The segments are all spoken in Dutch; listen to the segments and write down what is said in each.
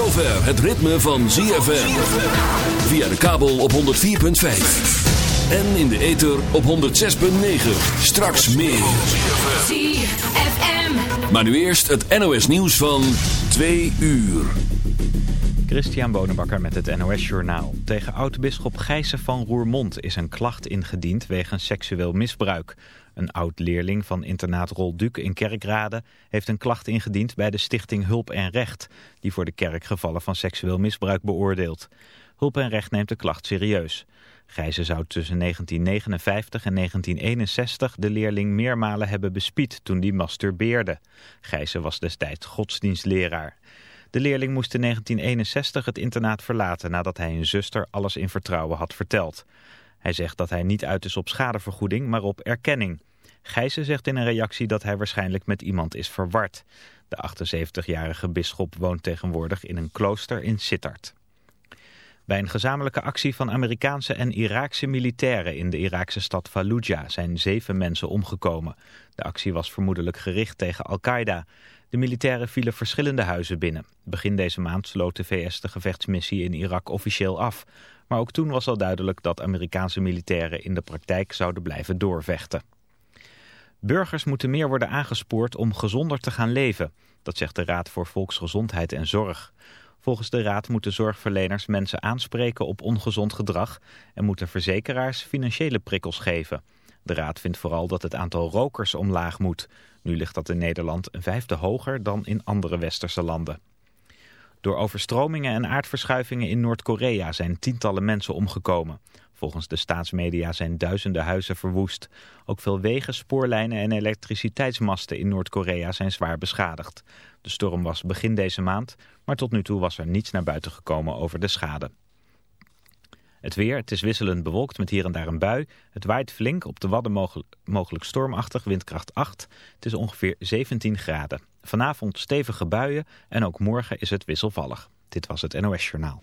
het ritme van ZFM. Via de kabel op 104.5. En in de ether op 106.9. Straks meer. ZFM. Maar nu eerst het NOS nieuws van 2 uur. Christian Bonenbakker met het NOS Journaal. Tegen oud-bisschop Gijssen van Roermond is een klacht ingediend wegens seksueel misbruik. Een oud-leerling van internaat Rolduc in Kerkrade heeft een klacht ingediend bij de stichting Hulp en Recht, die voor de kerk gevallen van seksueel misbruik beoordeelt. Hulp en Recht neemt de klacht serieus. Gijzen zou tussen 1959 en 1961 de leerling meermalen hebben bespied toen die masturbeerde. Gijzen was destijds godsdienstleraar. De leerling moest in 1961 het internaat verlaten nadat hij een zuster alles in vertrouwen had verteld. Hij zegt dat hij niet uit is op schadevergoeding, maar op erkenning. Gijzen zegt in een reactie dat hij waarschijnlijk met iemand is verward. De 78-jarige bisschop woont tegenwoordig in een klooster in Sittard. Bij een gezamenlijke actie van Amerikaanse en Iraakse militairen in de Iraakse stad Fallujah zijn zeven mensen omgekomen. De actie was vermoedelijk gericht tegen Al-Qaeda. De militairen vielen verschillende huizen binnen. Begin deze maand sloot de VS de gevechtsmissie in Irak officieel af. Maar ook toen was al duidelijk dat Amerikaanse militairen in de praktijk zouden blijven doorvechten. Burgers moeten meer worden aangespoord om gezonder te gaan leven. Dat zegt de Raad voor Volksgezondheid en Zorg. Volgens de Raad moeten zorgverleners mensen aanspreken op ongezond gedrag... en moeten verzekeraars financiële prikkels geven. De Raad vindt vooral dat het aantal rokers omlaag moet. Nu ligt dat in Nederland een vijfde hoger dan in andere westerse landen. Door overstromingen en aardverschuivingen in Noord-Korea zijn tientallen mensen omgekomen. Volgens de staatsmedia zijn duizenden huizen verwoest. Ook veel wegen, spoorlijnen en elektriciteitsmasten in Noord-Korea zijn zwaar beschadigd. De storm was begin deze maand, maar tot nu toe was er niets naar buiten gekomen over de schade. Het weer, het is wisselend bewolkt met hier en daar een bui. Het waait flink, op de wadden mogelijk, stormachtig, windkracht 8. Het is ongeveer 17 graden. Vanavond stevige buien en ook morgen is het wisselvallig. Dit was het NOS Journaal.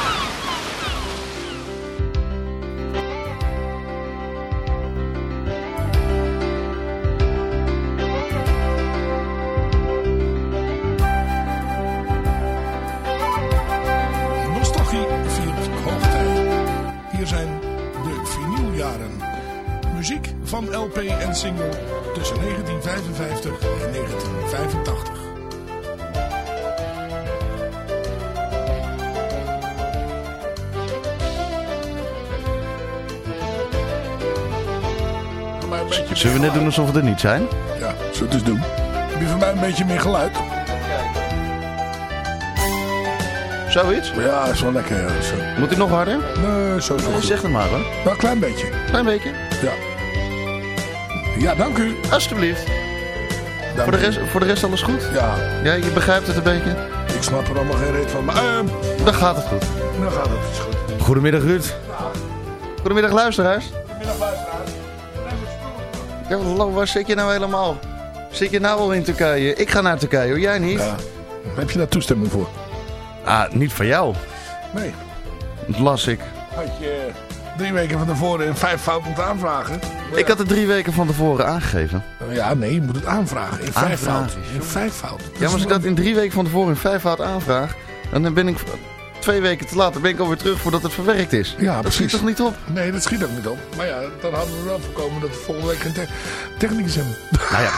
En single tussen 1955 en 1985. Voor mij een beetje Zullen we net doen alsof we er niet zijn? Ja, zullen we het eens doen? Heb je voor mij een beetje meer geluid? Zoiets? Ja, is wel lekker. Zo. Moet ik nog harder? Nee, zo goed. zeg het maar hoor. Nou, een klein beetje. Klein beetje. Ja. Dank u. Alsjeblieft. Dank Voor de, rest, voor de rest alles goed? Ja, Ja, je begrijpt het een beetje? ik snap er allemaal geen reet van. Maar ehm, Dan gaat het goed. dan gaat het. Goed. Goedemiddag Ruud. Goedemiddag luisteraars. Goedemiddag luisteraars. Ja, waar zit je nou helemaal? Zit je nou al in Turkije? Ik ga naar Turkije hoor, jij niet? Ja. Heb je daar toestemming voor? Ah, niet van jou. Nee. Dat las ik had je drie weken van tevoren in vijf fout moeten aanvragen. Ik had het drie weken van tevoren aangegeven. Ja, nee, je moet het aanvragen. In vijf Aanvragen, fout. In vijf fout. Ja, maar als ik dat in drie weken van tevoren in vijf fout aanvraag... dan ben ik twee weken te laat. Dan ben ik alweer terug voordat het verwerkt is. Ja, dat precies. schiet toch niet op? Nee, dat schiet ook niet op. Maar ja, dan hadden we wel voorkomen dat we volgende week geen te technicus hebben. Nou ja.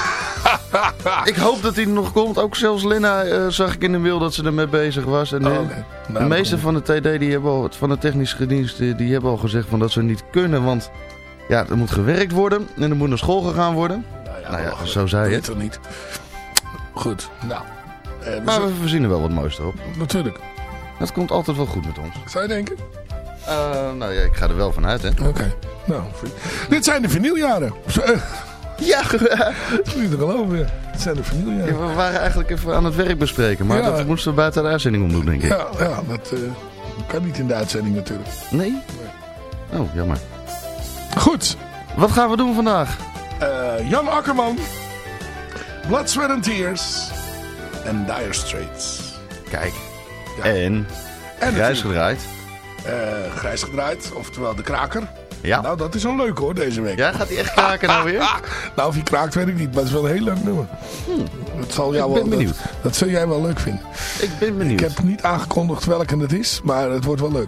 ik hoop dat hij er nog komt. Ook zelfs Lena eh, zag ik in de mail dat ze ermee bezig was. En, Oh, eh, oké. de Nou, meeste dan- van de TD, die hebben al, van de technische diensten, die hebben al gezegd van dat ze niet kunnen. Want ja, er moet gewerkt worden en er moet naar school gegaan worden. Nou ja, Nou ja, zo zei je Weet het niet. Goed, nou. Eh, we Maar we verzinnen wel wat moois erop. Natuurlijk. Dat komt altijd wel goed met ons. Zou je denken? Eh, nou ja, ik ga er wel van uit, hè. Oké. Nou, dit zijn de eh, Ja, dat niet te geloven. ja. Dit zijn de vinyljaren. we waren eigenlijk even aan het werk bespreken. Maar Ja. dat moesten we buiten de uitzending om doen, denk ik. Ja, ja dat eh, kan niet in de uitzending natuurlijk. Nee? Oh, jammer. Goed. Wat gaan we doen vandaag? Eh, Jan Akkerman. Blood, Sweat and Tears. En Dire Straits. Kijk. Ja. En En Grijs gedraaid. eh, grijs gedraaid, oftewel de kraker. Ja. Nou, dat is wel leuk hoor, deze week. Ja, gaat hij echt kraken nou weer? Nou, of hij kraakt weet ik niet, maar het is wel een heel leuk nummer. Dat zal jou Hmm. Ik ben wel, benieuwd. Dat, dat zul jij wel leuk vinden. Ik ben benieuwd. Ik heb niet aangekondigd welke het is, maar het wordt wel leuk.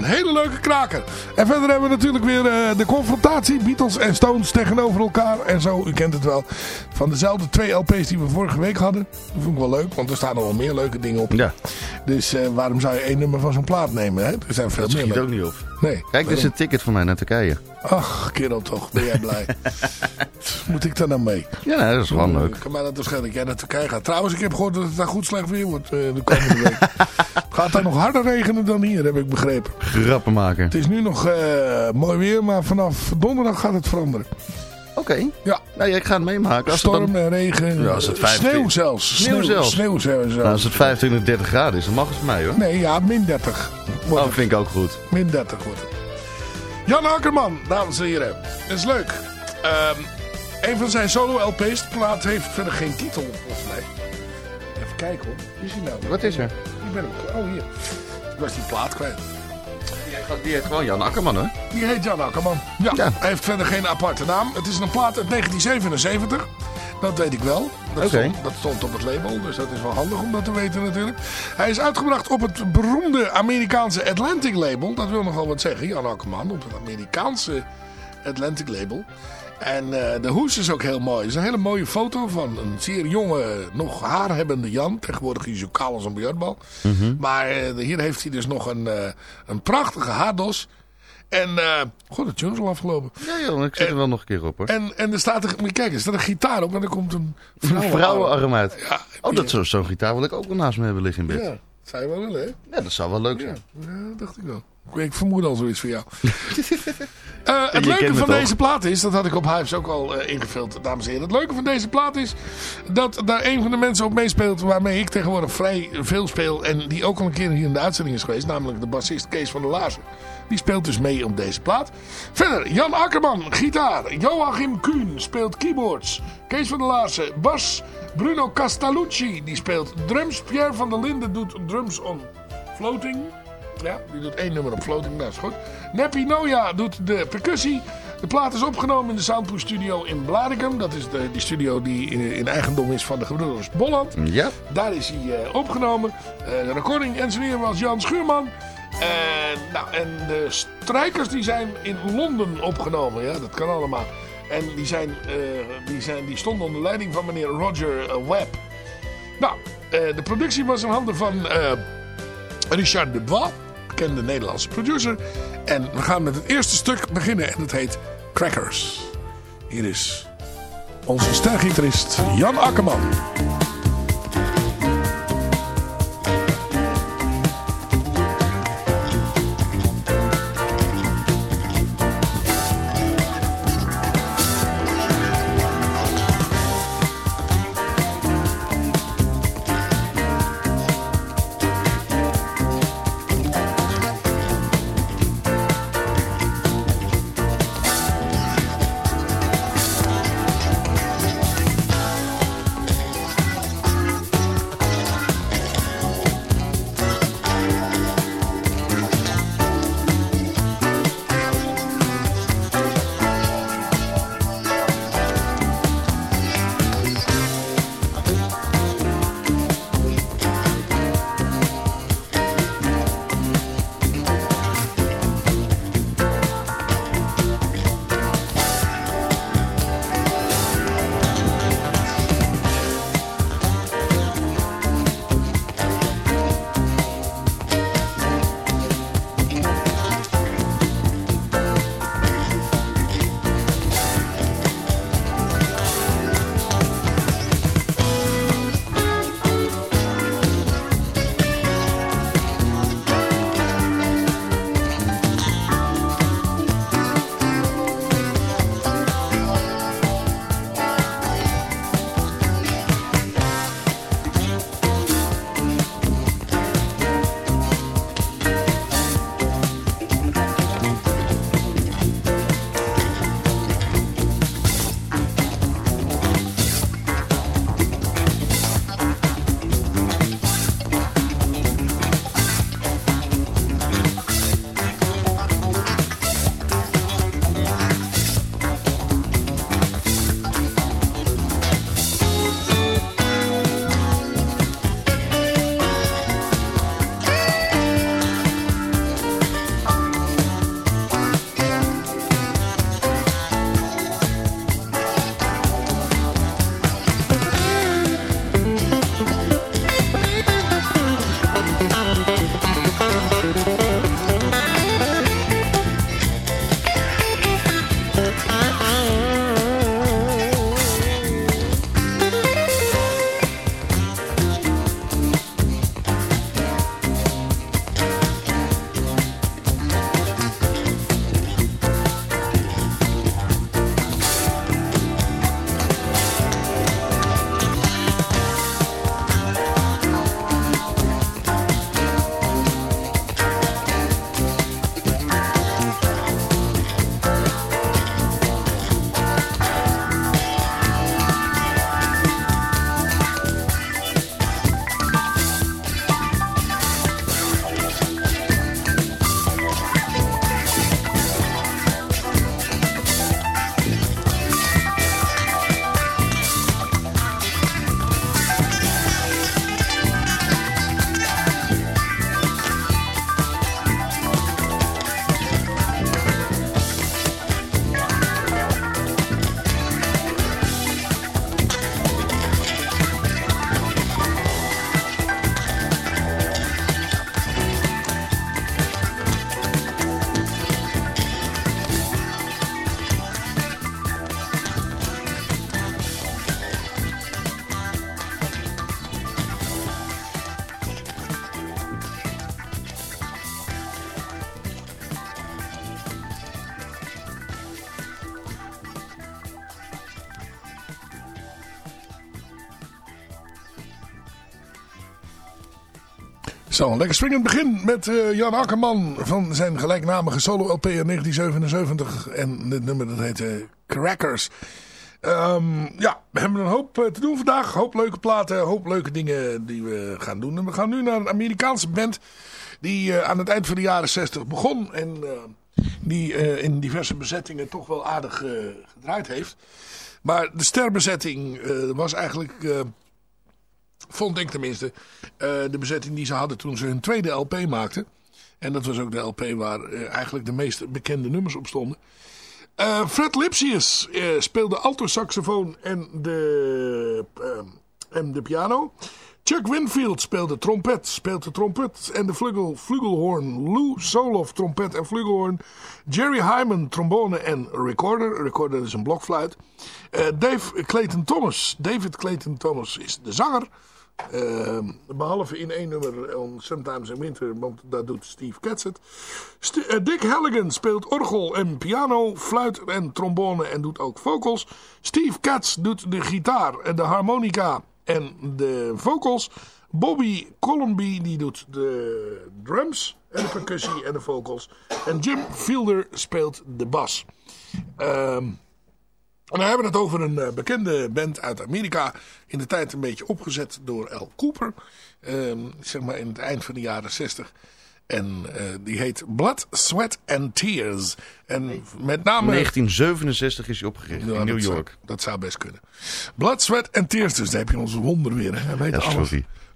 Een hele leuke kraker. En verder hebben we natuurlijk weer eh, de confrontatie. Beatles en Stones tegenover elkaar. En zo, u kent het wel. Van dezelfde twee LP's die we vorige week hadden. Dat vond ik wel leuk, want er staan nog wel meer leuke dingen op. Ja, Dus eh, waarom zou je één nummer van zo'n plaat nemen? Hè? Er zijn veel dat meer leuke. ook niet op. Nee. Kijk, dit is een ticket voor mij naar Turkije. Ach, kerel toch. Ben jij blij. Moet ik daar nou mee? Ja, nee, dat is gewoon leuk. Kan mij dat dat jij naar Turkije gaat. Trouwens, ik heb gehoord dat het daar goed slecht weer wordt eh, de komende week. Het gaat daar nog harder regenen dan hier, heb ik begrepen. Grappen maken. Het is nu nog eh, mooi weer, maar vanaf donderdag gaat het veranderen. Oké. Ja, Nou ja, ik ga het meemaken. Als het, storm dan, en regen. Ja, als het 15 Sneeuw zelfs. Sneeuw zelfs. Sneeuw zelfs. nou, als het 25, 30 graden is, dan mag het voor mij hoor. Nee, ja, min 30. Wordt Oh, het. vind ik ook goed. Min 30 wordt het. Jan Akkerman, dames en heren. Dat is leuk. Ehm, een van zijn solo-LP's, de plaat heeft verder geen titel, volgens mij. Even kijken hoor. Is hij nou? Wat is er? Ik ben hem. Oh, hier. Ik was die plaat kwijt. Die heet gewoon Jan Akkerman hoor. Die heet Jan Akkerman. Ja, Ja. hij heeft verder geen aparte naam. Het is een plaat uit 1977. Dat weet ik wel. Dat, Oké. stond, dat stond op het label, dus dat is wel handig om dat te weten natuurlijk. Hij is uitgebracht op het beroemde Amerikaanse Atlantic label. Dat wil nogal wat zeggen, Jan Akkerman. Op het Amerikaanse Atlantic label. En eh, de hoes is ook heel mooi. Het is een hele mooie foto van een zeer jonge, nog haarhebbende Jan. Tegenwoordig is hij zo kaal als een biljartbal. Maar eh, hier heeft hij dus nog een, eh, een prachtige haardos. En, god, de tune is al afgelopen. Ja joh, ik zit er wel nog een keer op hoor. En, en er staat er, moet kijken, er staat een gitaar op en er komt een Een vrouwenarm. vrouwenarm uit. Ja, Oh, dat zo- zo'n gitaar wil ik ook wel naast me hebben liggen in bed. Ja, dat zou je wel willen, hè? Ja, dat zou wel leuk zijn. ja, dacht ik wel. Ik, vermoed al zoiets voor jou. Eh, het leuke van deze plaat is, dat had ik op Hives ook al eh, ingevuld, dames en heren. Het leuke van deze plaat is dat daar een van de mensen op meespeelt waarmee ik tegenwoordig vrij veel speel. En die ook al een keer hier in de uitzending is geweest, namelijk de bassist Kees van der Laarzen. Die speelt dus mee op deze plaat. Verder, Jan Akkerman, gitaar. Joachim Kuhn speelt keyboards. Kees van der Laarzen, bas. Bruno Castellucci, die speelt drums. Pierre van der Linden doet drums on floating. Ja, die doet één nummer op floating, dat is goed. Neppi Noja doet de percussie. De plaat is opgenomen in de Soundproof Studio in Blaricum. Dat is de, die studio die in, in eigendom is van de gebroeders Bolland. Ja, Daar is hij eh, opgenomen. Eh, de recording engineer was Jan Schuurman. En, nou, en de strijkers die zijn in Londen opgenomen. Ja, dat kan allemaal. En die, zijn, eh, die, zijn, die stonden onder leiding van meneer Roger Webb. Nou, de productie was in handen van Richard Dubois, bekende Nederlandse producer. En we gaan met het eerste stuk beginnen en het heet Crackers. Hier is onze stergitarist Jan Akkerman. Zo, lekker swingend begin met eh, Jan Akkerman van zijn gelijknamige solo-LP in 1977. En dit nummer dat heet eh, Crackers. Ehm, ja, we hebben een hoop eh, te doen vandaag. Hoop leuke platen, hoop leuke dingen die we gaan doen. En we gaan nu naar een Amerikaanse band die aan het eind van de jaren 60 begon. En die in diverse bezettingen toch wel aardig gedraaid heeft. Maar de sterbezetting was eigenlijk Vond ik tenminste. Uh, de bezetting die ze hadden toen ze hun tweede LP maakten. En dat was ook de LP waar uh, eigenlijk de meest bekende nummers op stonden. Uh, Fred Lipsius speelde alto-saxofoon en de, en de piano. Chuck Winfield speelde trompet, speelt de trompet en de flugelhorn. Lou Soloff trompet en flugelhorn. Jerry Hyman trombone en recorder. Recorder is een blokfluit. Dave Clayton Thomas. David Clayton Thomas is de zanger. Uh, behalve in één nummer on Sometimes in Winter, want dat doet Steve Katz het. uh, Dick Halligan speelt orgel en piano, fluit en trombone en doet ook vocals. Steve Katz doet de gitaar en de harmonica en de vocals. Bobby Colomby die doet de drums en de percussie en de vocals. En Jim Fielder speelt de bas. Ehm... En dan hebben we het over een uh, bekende band uit Amerika. In de tijd een beetje opgezet door Al Cooper. Uh, zeg maar in het eind van de jaren 60. En uh, die heet Blood, Sweat and Tears. En met name... 1967 is hij opgericht in New York. Zou, dat zou best kunnen. Blood, Sweat and Tears dus. Daar heb je ons wonder weer. Hè? Weet ja, alles.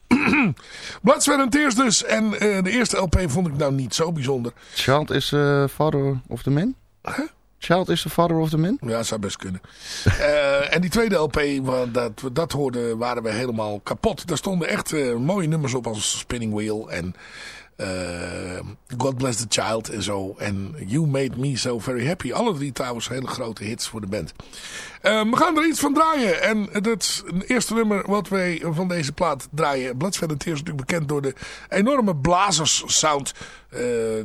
Blood, Sweat and Tears dus. En uh, de eerste LP vond ik nou niet zo bijzonder. Child is uh, Father of the Man? Huh? Child is the Father of the Man? Ja, zou best kunnen. uh, en die tweede LP, dat dat hoorden, waren we helemaal kapot. Daar stonden echt uh, mooie nummers op als Spinning Wheel en uh, God Bless the Child en zo. En You Made Me So Very Happy. Alle drie trouwens hele grote hits voor de band. we gaan er iets van draaien. En het eerste nummer wat wij van deze plaat draaien. Bloodsweat Tears is natuurlijk bekend door de enorme blazers sound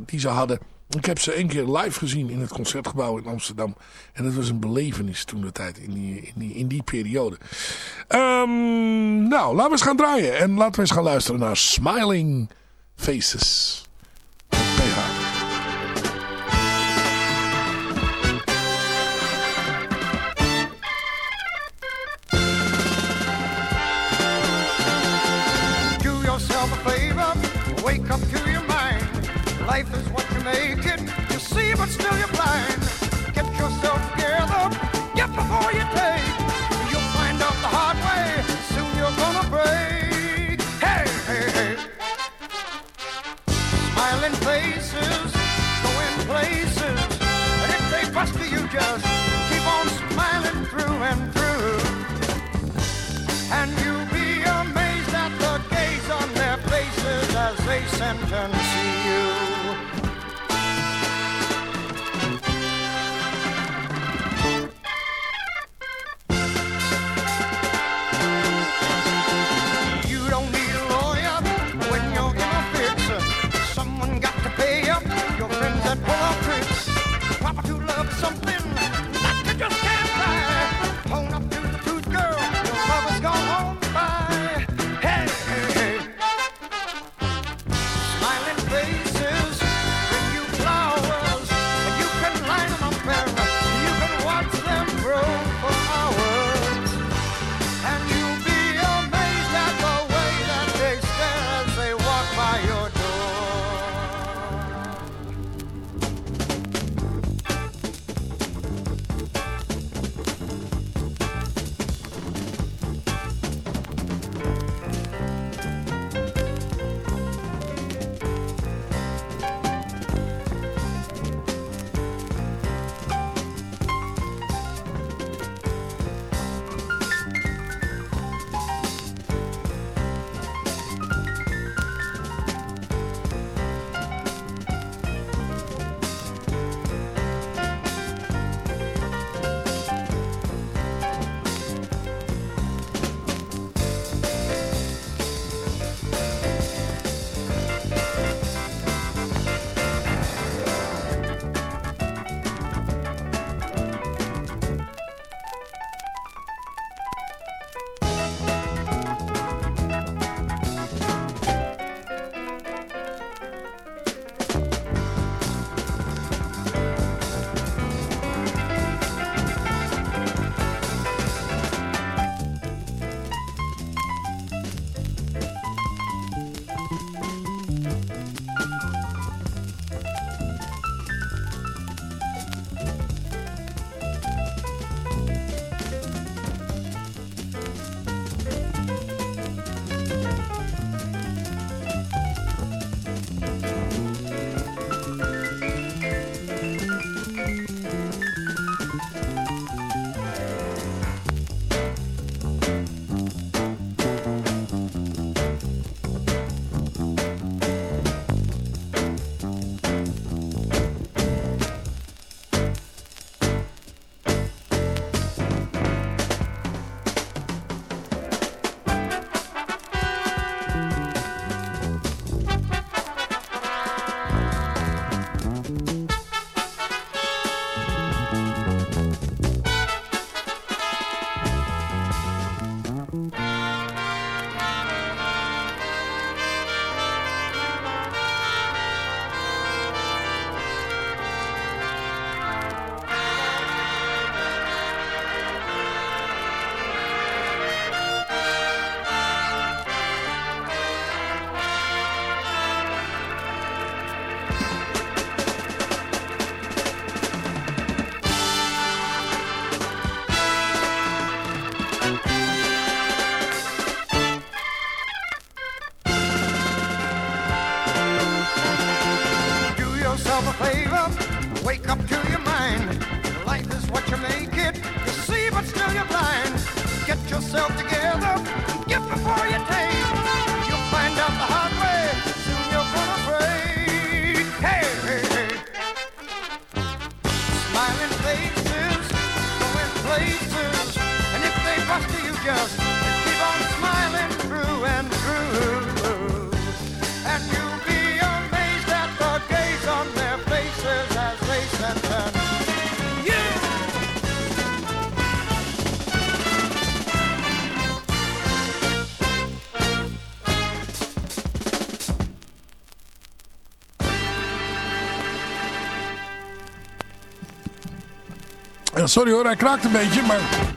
die ze hadden. Ik heb ze één keer live gezien in het Concertgebouw in Amsterdam. En dat was een belevenis toen de tijd, in die, in die, in die periode. Um, nou, laten we eens gaan draaien. En laten we eens gaan luisteren naar Smiling Faces. PH. Wake up. Is you see, but still you're blind. Get yourself together, get before you take. You'll find out the hard way. Soon you're gonna break. Hey, hey, hey. Smiling faces, going places. And if they bust you, you just keep on smiling through and through. And you'll be amazed at the gaze on their faces as they sentence. You just keep on smiling through and through. And you'll be amazed at the gaze on their faces as they. Ja, sorry hoor, hij kraakt een beetje, maar...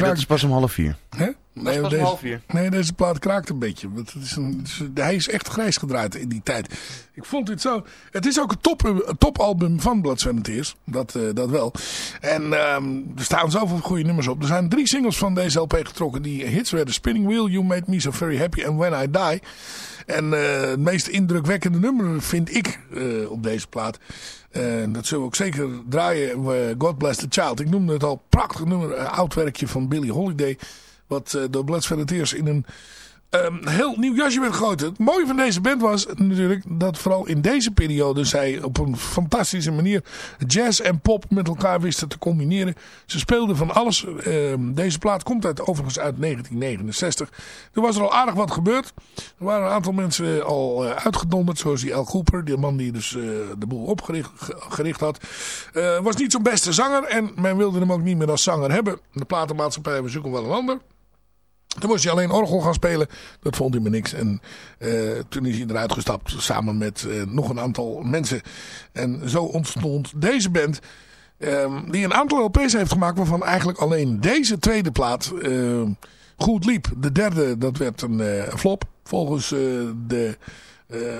Nee, dat is pas om half vier. Nee, pas deze, half vier. nee, deze plaat kraakt een beetje. Want het is een, het is- hij is echt grijs gedraaid in die tijd. Ik vond dit zo... Het is ook een, top, een topalbum van Blood. Dat, eh, dat wel. En ehm, er staan zoveel goede nummers op. Er zijn drie singles van deze LP getrokken die hits werden. Spinning Wheel, You Made Me So Very Happy and When I Die. En eh, het meest indrukwekkende nummer vind ik eh, op deze plaat. Eh, dat zullen we ook zeker draaien. eh, God Bless the Child. Ik noemde het al. Prachtig nummer. eh, oud werkje van Billie Holiday. Wat eh, door Blood, Sweat and Tears in een ehm, heel nieuw jasje werd gegoten. Het mooie van deze band was natuurlijk dat vooral in deze periode zij op een fantastische manier jazz en pop met elkaar wisten te combineren. Ze speelden van alles. Ehm, deze plaat komt uit, overigens uit 1969. Er was er al aardig wat gebeurd. Er waren een aantal mensen al eh, uitgedonderd, zoals die Al Cooper, die man die dus eh, de boel opgericht ge- gericht had. Eh, was niet zo'n beste zanger en men wilde hem ook niet meer als zanger hebben. De platenmaatschappij, we zoeken wel een ander. Toen moest hij alleen orgel gaan spelen. Dat vond hij me niks. En eh, toen is hij eruit gestapt samen met eh, nog een aantal mensen. En zo ontstond deze band. ehm, die een aantal LP's heeft gemaakt waarvan eigenlijk alleen deze tweede plaat ehm, goed liep. De derde, dat werd een eh, flop volgens de,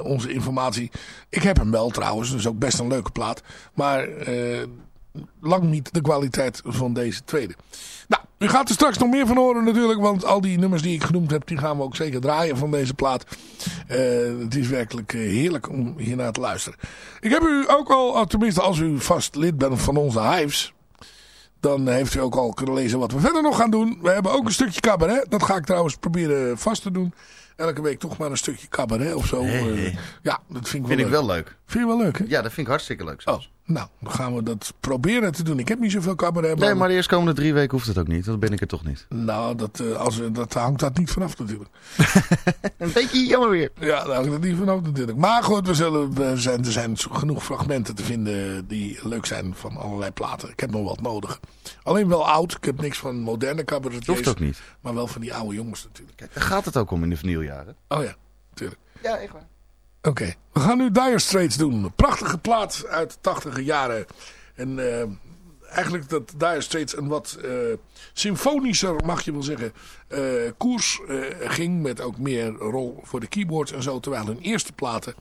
onze informatie. Ik heb hem wel trouwens, dus ook best een leuke plaat. Maar lang niet de kwaliteit van deze tweede. Nou, u gaat er straks nog meer van horen natuurlijk. Want al die nummers die ik genoemd heb, die gaan we ook zeker draaien van deze plaat. Eh, het is werkelijk eh, heerlijk om hiernaar te luisteren. Ik heb u ook al, tenminste als u vast lid bent van onze Hives... Dan heeft u ook al kunnen lezen wat we verder nog gaan doen. We hebben ook een stukje cabaret. Dat ga ik trouwens proberen vast te doen. Elke week toch maar een stukje cabaret of zo. Hey. Eh, ja, dat vind ik wel Vind ik leuk. wel leuk. Vind je wel leuk, hè? Ja, dat vind ik hartstikke leuk. Oh, nou, dan gaan we dat proberen te doen. Ik heb niet zoveel cabaret. Nee, maar de eerstkomende drie weken hoeft het ook niet. Dan ben ik er toch niet. Nou, dat, eh, als, we- dat hangt dat niet vanaf natuurlijk. Een beetje jammer weer. Ja, daar hangt dat niet vanaf natuurlijk. Maar goed, we zullen, we zijn, er zijn genoeg fragmenten te vinden die leuk zijn van allerlei platen. Ik heb nog wat nodig. Alleen wel oud. Ik heb niks van moderne cabaretiers. Hoeft ook niet. Maar wel van die oude jongens natuurlijk. Kijk, daar gaat het ook om in de vernieljaren. Oh ja, natuurlijk. Ja, echt waar. Oké, we gaan nu Dire Straits doen. Prachtige plaat uit de tachtige jaren. En eh, eigenlijk dat Dire Straits een wat eh, symfonischer, mag je wel zeggen, eh, koers ging. Met ook meer rol voor de keyboards en zo. Terwijl hun eerste platen,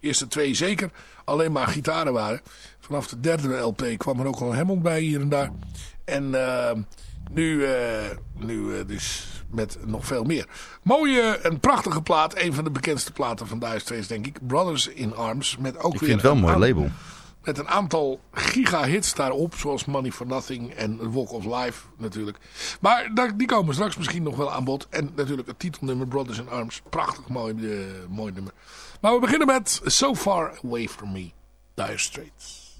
eerste twee zeker, alleen maar gitaren waren. Vanaf de derde LP kwam er ook al Hammond bij hier en daar. En nu, nu dus met nog veel meer. Mooie en prachtige plaat. Een van de bekendste platen van Dire Straits, denk ik. Brothers in Arms. Met ook Ik weer vind het wel een mooi label. Met een aantal giga-hits daarop. Zoals Money for Nothing en Walk of Life natuurlijk. Maar die komen straks misschien nog wel aan bod. En natuurlijk het titelnummer Brothers in Arms. Prachtig mooi, eh, mooi nummer. Maar we beginnen met So Far Away From Me. Dire Straits.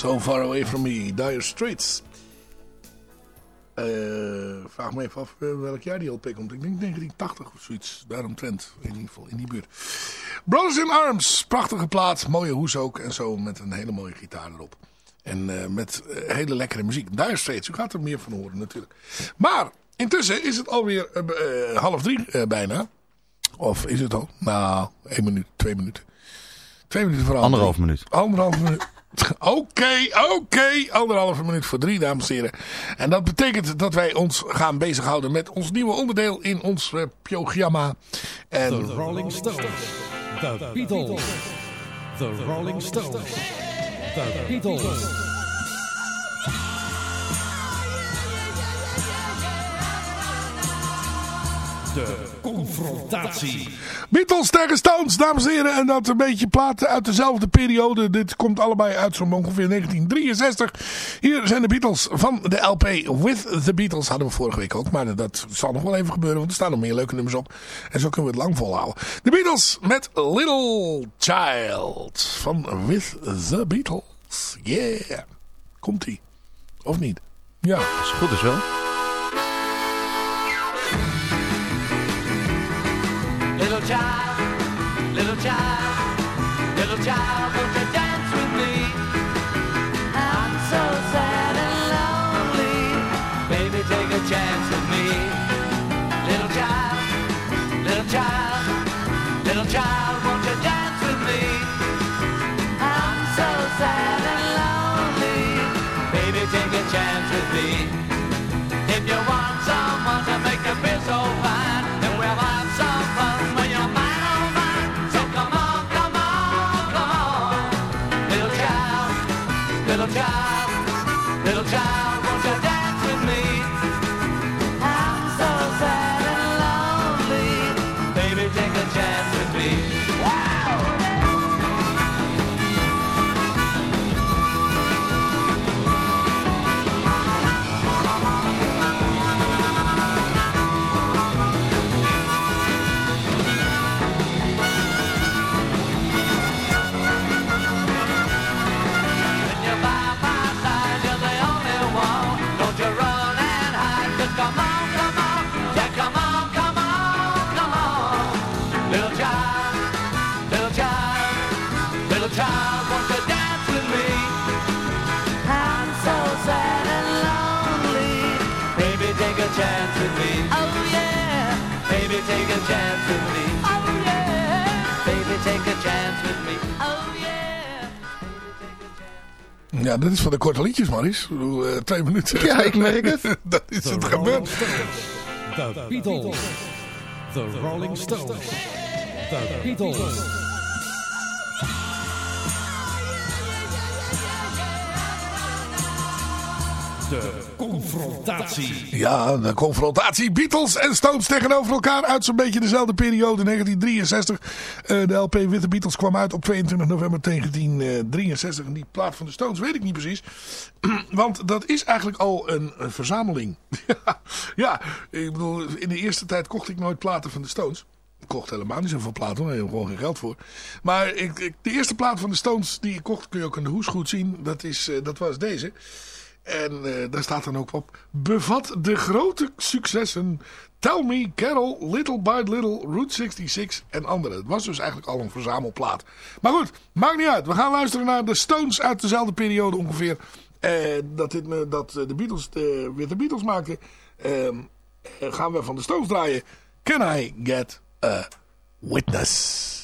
So Far Away From Me, Dire Straits. Eh, vraag me even af eh, welk jaar die LP komt. Ik denk 1980 of zoiets. Daaromtrent, in ieder geval in die buurt. Brothers in Arms, prachtige plaat. Mooie hoes ook en zo met een hele mooie gitaar erop. En eh, met hele lekkere muziek. Dire Straits, u gaat er meer van horen natuurlijk. Maar intussen is het alweer half drie bijna. Of is het al? Nou, één minuut, twee minuten. Twee minuten voor half Anderhalf minuut. Anderhalf minuut. Oké, oké. Anderhalve minuut voor drie, dames en heren. En dat betekent dat wij ons gaan bezighouden met ons nieuwe onderdeel in ons eh, programma. En The Rolling Stones. The Beatles. The Rolling Stones. The Beatles. De confrontatie. Beatles tegen Stones, dames en heren. En dat een beetje platen uit dezelfde periode. Dit komt allebei uit zo'n ongeveer 1963. Hier zijn de Beatles van de LP With the Beatles. Hadden we vorige week ook. Maar dat zal nog wel even gebeuren. Want er staan nog meer leuke nummers op. En zo kunnen we het lang volhouden. De Beatles met Little Child. Van With the Beatles. Yeah. Komt-ie. Of niet? Ja. Als het goed is wel. Child, little child, little child, won't you dance with me? I'm so sad and lonely. Baby, take a chance with me. Little child, little child, little child, dat is van de korte liedjes, Maris. Bedoel, eh, twee minuten. Ja, ik merk het. dat is het gebeurd. The Beatles. The Rolling Stones. The Beatles. De confrontatie. Ja, de confrontatie Beatles en Stones tegenover elkaar uit zo'n beetje dezelfde periode, 1963. Eh, de LP Witte Beatles kwam uit op 22 november 1963. En die plaat van de Stones weet ik niet precies. Want dat is eigenlijk al een, verzameling. ja, ik bedoel, in de eerste tijd kocht ik nooit platen van de Stones. Ik kocht helemaal niet zoveel platen, daar heb gewoon geen geld voor. Maar ik- de eerste plaat van de Stones die ik kocht, kun je ook in de hoes goed zien. Dat, is, eh, dat was deze. En eh, daar staat dan ook op. Bevat de grote successen Tell Me, Carol, Little by Little, Route 66 en andere. Het was dus eigenlijk al een verzamelplaat. Maar goed, maakt niet uit. We gaan luisteren naar de Stones uit dezelfde periode ongeveer. dat, dit, eh, dat eh, de Beatles eh, weer de Beatles maakten. Ehm, eh, gaan we van de Stones draaien. Can I get a witness?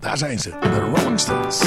Daar zijn ze, de Rolling Stones.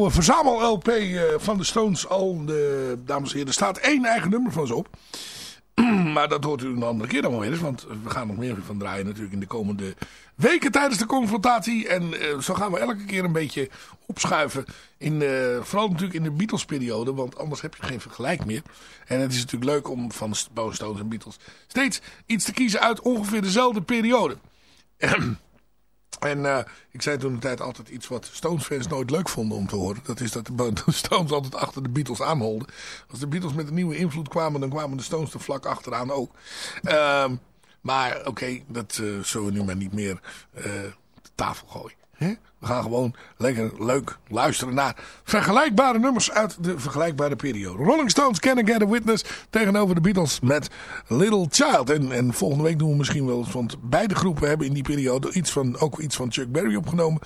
Oude verzamel-LP eh, van de Stones al. De, dames en heren, er staat één eigen nummer van ze op. maar dat hoort u een andere keer dan wel eens. Want we gaan nog meer van draaien natuurlijk in de komende weken tijdens de confrontatie. En eh, zo gaan we elke keer een beetje opschuiven. In, eh, vooral natuurlijk in de Beatles-periode. Want anders heb je geen vergelijk meer. En het is natuurlijk leuk om van Stones en Beatles steeds iets te kiezen uit ongeveer dezelfde periode. En eh, ik zei toen de tijd altijd iets wat Stones-fans nooit leuk vonden om te horen. Dat is dat de Stones altijd achter de Beatles aanholden. Als de Beatles met een nieuwe invloed kwamen, dan kwamen de Stones er vlak achteraan ook. Ehm, Maar oké, dat eh, zullen we nu maar niet meer de tafel gooien. We gaan gewoon lekker leuk luisteren naar vergelijkbare nummers uit de vergelijkbare periode. Rolling Stones, Can I Get a Witness tegenover de Beatles met Little Child. En, en volgende week doen we misschien wel want beide groepen hebben in die periode iets van, ook iets van Chuck Berry opgenomen.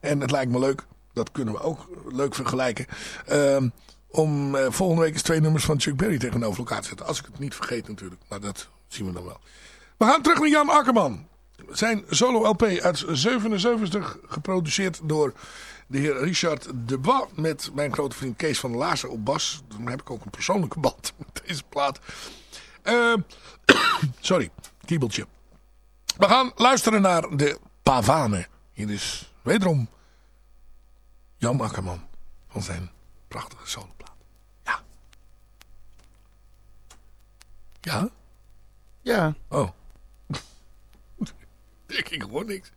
En het lijkt me leuk, dat kunnen we ook leuk vergelijken. Ehm, om eh, volgende week eens twee nummers van Chuck Berry tegenover elkaar te zetten. Als ik het niet vergeet natuurlijk, maar dat zien we dan wel. We gaan terug naar Jan Akkerman. Zijn solo-LP uit 77 geproduceerd door de heer Richard Debois met mijn grote vriend Kees van der Laarsen op bas. Dan heb ik ook een persoonlijke band met deze plaat. Eh, sorry, kiebeltje. We gaan luisteren naar de Pavane. Hier is wederom Jan Akkerman van zijn prachtige soloplaat. Ja. Ja? Ja. Oh. Ik, hoor niks.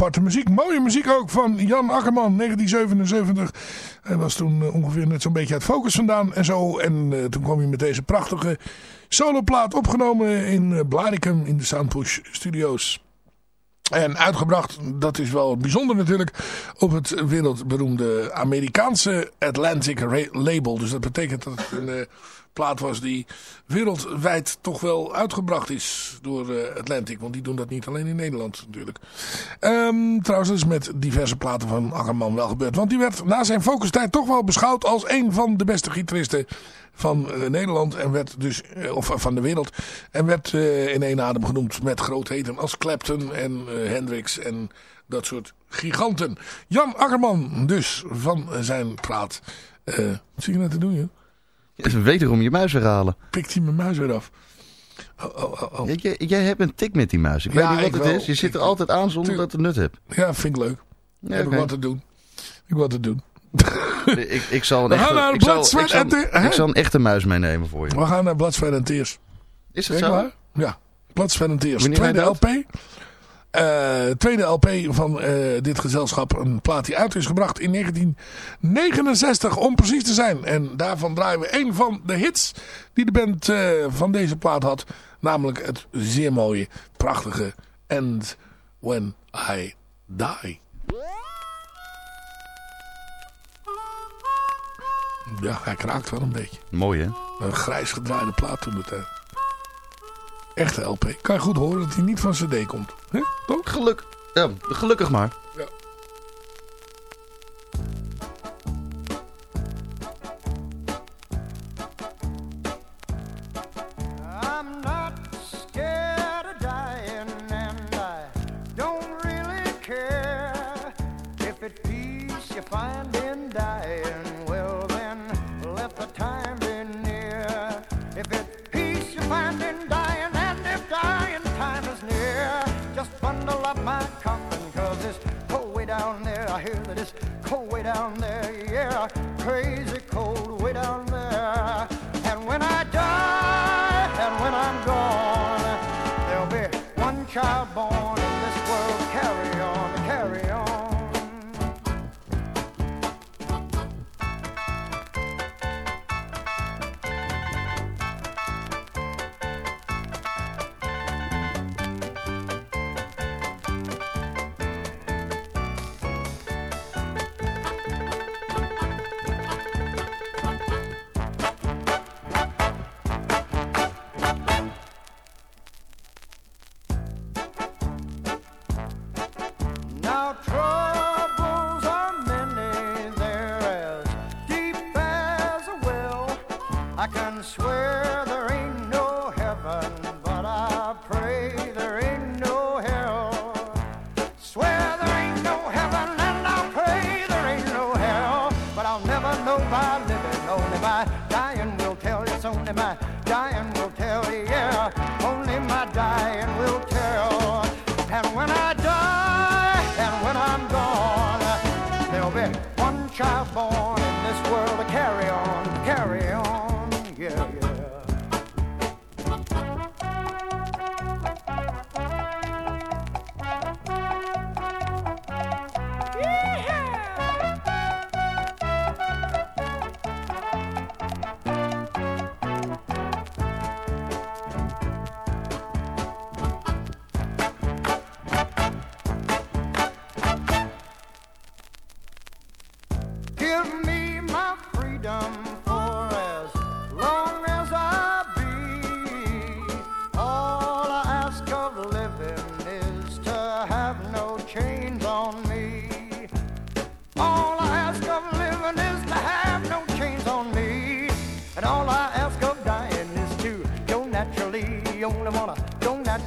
Aparte muziek. Mooie muziek ook van Jan Akkerman, 1977. Hij was toen eh, ongeveer net zo'n beetje uit focus vandaan en zo. En eh, toen kwam hij met deze prachtige soloplaat opgenomen in uh, Blaricum in de Soundpush Studios. En uitgebracht, dat is wel bijzonder natuurlijk, op het wereldberoemde Amerikaanse Atlantic label. Dus dat betekent dat het een plaat was die wereldwijd toch wel uitgebracht is door uh, Atlantic. Want die doen dat niet alleen in Nederland natuurlijk. Um, trouwens, dat is met diverse platen van Ackerman wel gebeurd. Want die werd na zijn focustijd toch wel beschouwd als een van de beste gitaristen van uh, Nederland en werd dus, uh, of van de wereld. En werd in één adem genoemd met grootheden als Clapton en Hendrix en dat soort giganten. Jan Akkerman dus van zijn praat. wat zie je nou te doen, joh? Ja, wederom je muis weghalen. Pikt hij mijn muis weer af. Oh, oh, oh, oh. Jij, jij, hebt een tik met die muis. Ik Ja, weet niet wat het wel. is. Je zit er altijd aan zonder dat het nut hebt. Ja, vind ik leuk. Ja, Heb ik wat te doen. Ik wat te doen. ik, ik zal een echte, naar ik zal, ik, zal, Tears. ik zal een echte muis meenemen voor je. We gaan naar Tears. Is het zo? maar. Ja. Wanneer Tweede hij LP. Eh, tweede LP van eh, dit gezelschap. Een plaat die uit is gebracht in 1969 om precies te zijn. En daarvan draaien we een van de hits die de band eh, van deze plaat had. Namelijk het zeer mooie, prachtige And When I Die. Ja, hij kraakt wel een beetje. Mooi hè? Een grijs gedraaide plaat toen tijd. Echte LP. Kan je goed horen dat hij niet van cd komt. Hè? Geluk. Gelukkig maar. It's cold way down there, yeah, crazy cold way down there. And when I die, and when I'm gone, there'll be one child born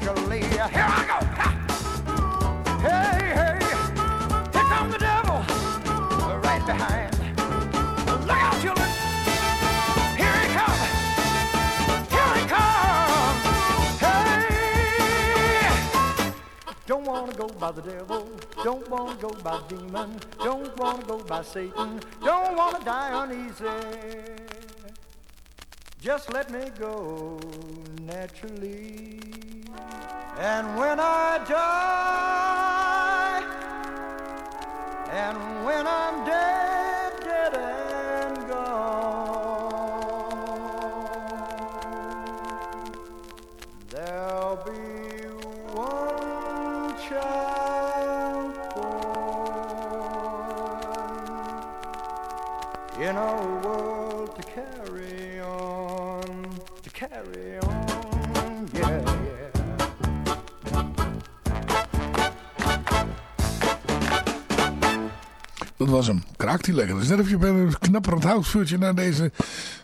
naturally. Here I go! Ha! Hey, hey! Here comes the devil! right behind. Look out, children! Here he comes! Here he comes! Hey! Don't wanna go by the devil. Don't wanna go by demon. Don't wanna go by Satan. Don't wanna die uneasy. Just let me go naturally. And when I die, and when I'm dead. Dat was hem. Kraakt hij lekker. Dus net of je bij een knapperend houtvuurtje naar deze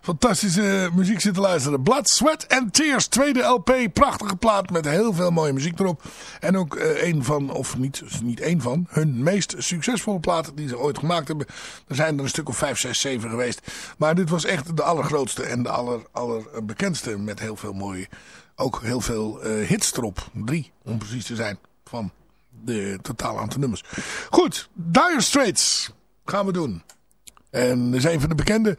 fantastische muziek zit te luisteren. Blood, Sweat and Tears. Tweede LP. Prachtige plaat met heel veel mooie muziek erop. En ook eh, een van, of niet, niet één van, hun meest succesvolle platen die ze ooit gemaakt hebben. Er zijn er een stuk of vijf, zes, zeven geweest. Maar dit was echt de allergrootste en de aller, allerbekendste. Met heel veel mooie, ook heel veel eh, hits erop. Drie, om precies te zijn, van de totaal aantal nummers. Goed, Dire Straits gaan we doen. En dat is een van de bekende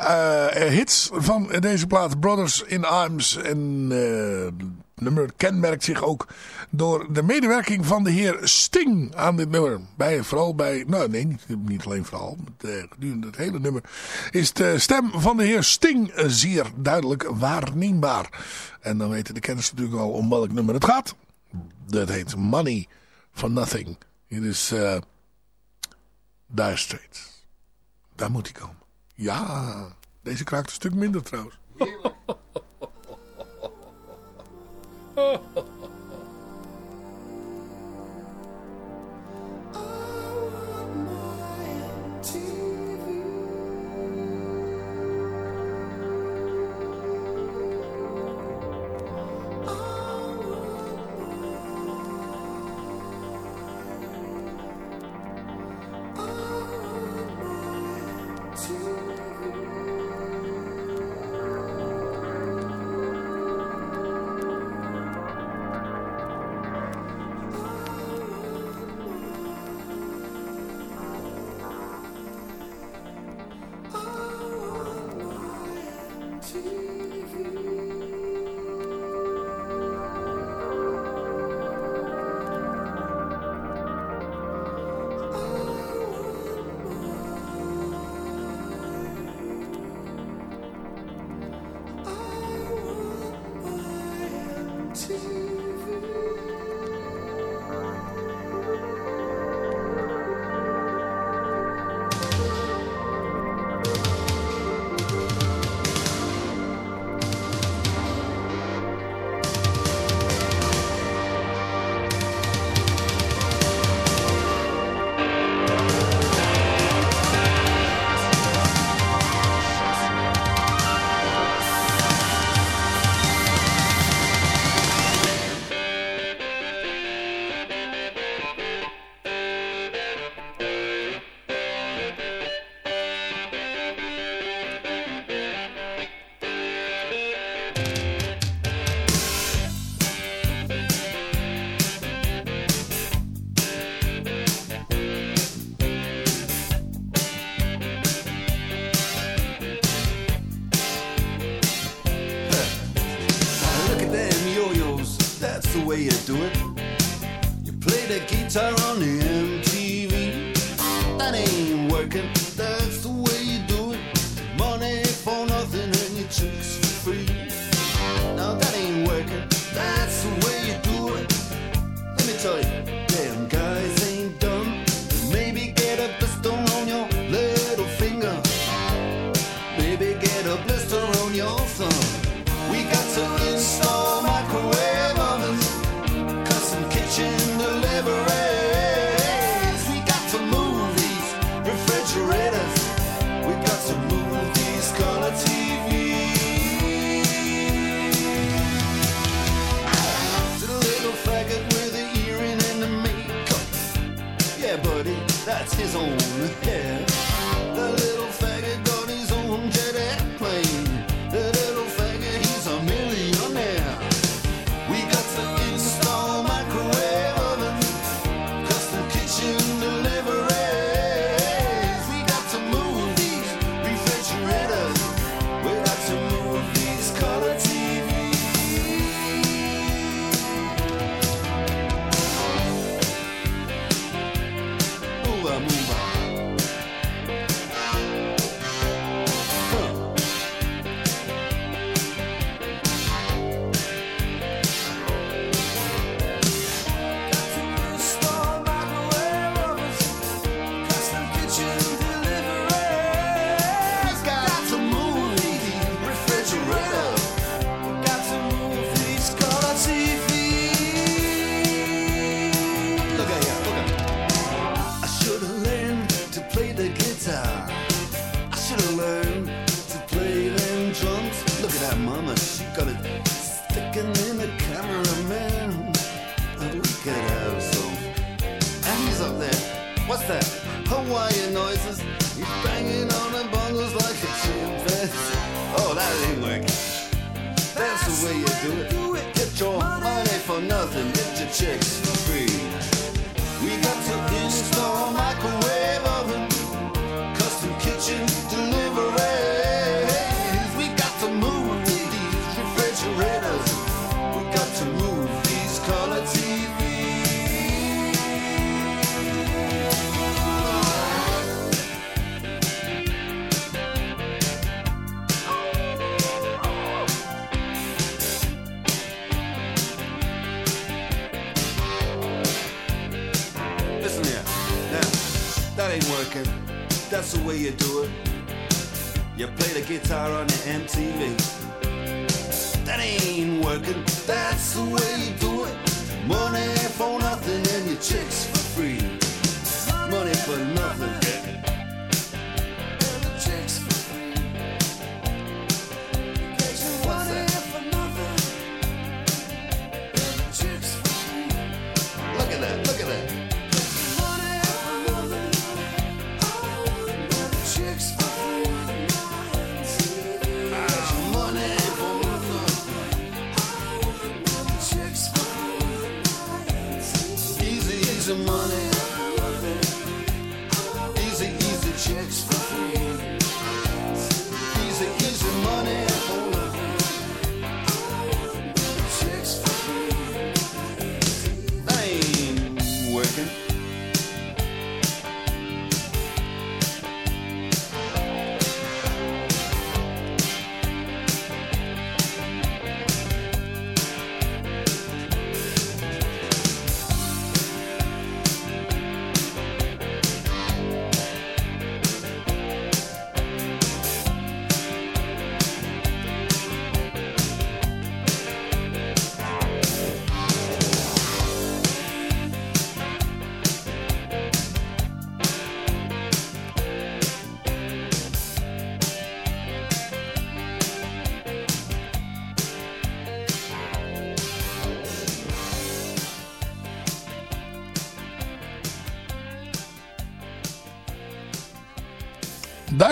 eh, hits van deze plaat. Brothers in Arms. En eh, nummer kenmerkt zich ook door de medewerking van de heer Sting aan dit nummer. Bij, vooral bij, nou nee, niet, alleen vooral. De, gedurende het hele nummer is de stem van de heer Sting zeer duidelijk waarneembaar. En dan weten de kenners natuurlijk al om welk nummer het gaat. Dat heet Money for Nothing. Hier is uh, Dire Straits. Daar moet hij komen. Ja, deze kraakt een stuk minder trouwens.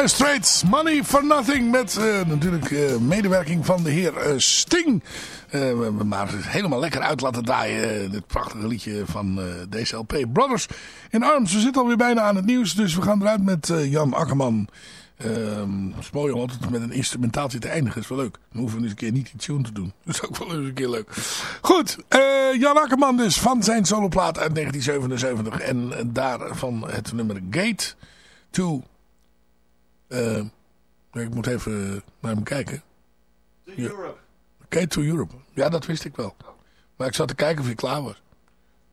Dire Straits, Money for Nothing. Met eh, natuurlijk eh, medewerking van de heer eh, Sting. Maar helemaal lekker uit laten draaien. dit prachtige liedje van eh deze LP. Brothers in Arms. We zitten alweer bijna aan het nieuws. Dus we gaan eruit met Jan Akkerman. Ehm, het is mooi om altijd met een instrumentaaltje te eindigen. is wel leuk. Dan hoeven we eens een keer niet die tune te doen. Dat is ook wel eens een keer leuk. Goed. Jan Akkerman dus van zijn soloplaat uit 1977. En eh, daarvan het nummer Gate to... eh, ik moet even naar hem kijken. Ja. Gate to Europe. Ja, dat wist ik wel. Maar ik zat te kijken of je klaar was.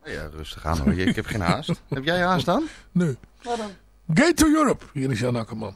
Ja, rustig aan hoor. Ik heb geen haast. heb jij haast dan? Nee. Wat dan? Gate to Europe. Hier is Jan Akkerman.